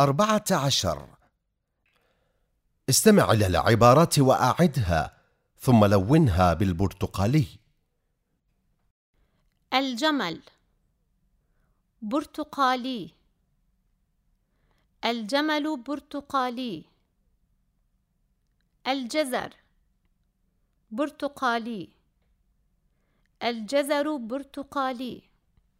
أربعة عشر. استمع إلى العبارات وأعدها ثم لونها بالبرتقالي. الجمل. برتقالي. الجمل برتقالي. الجزر. برتقالي. الجزر برتقالي.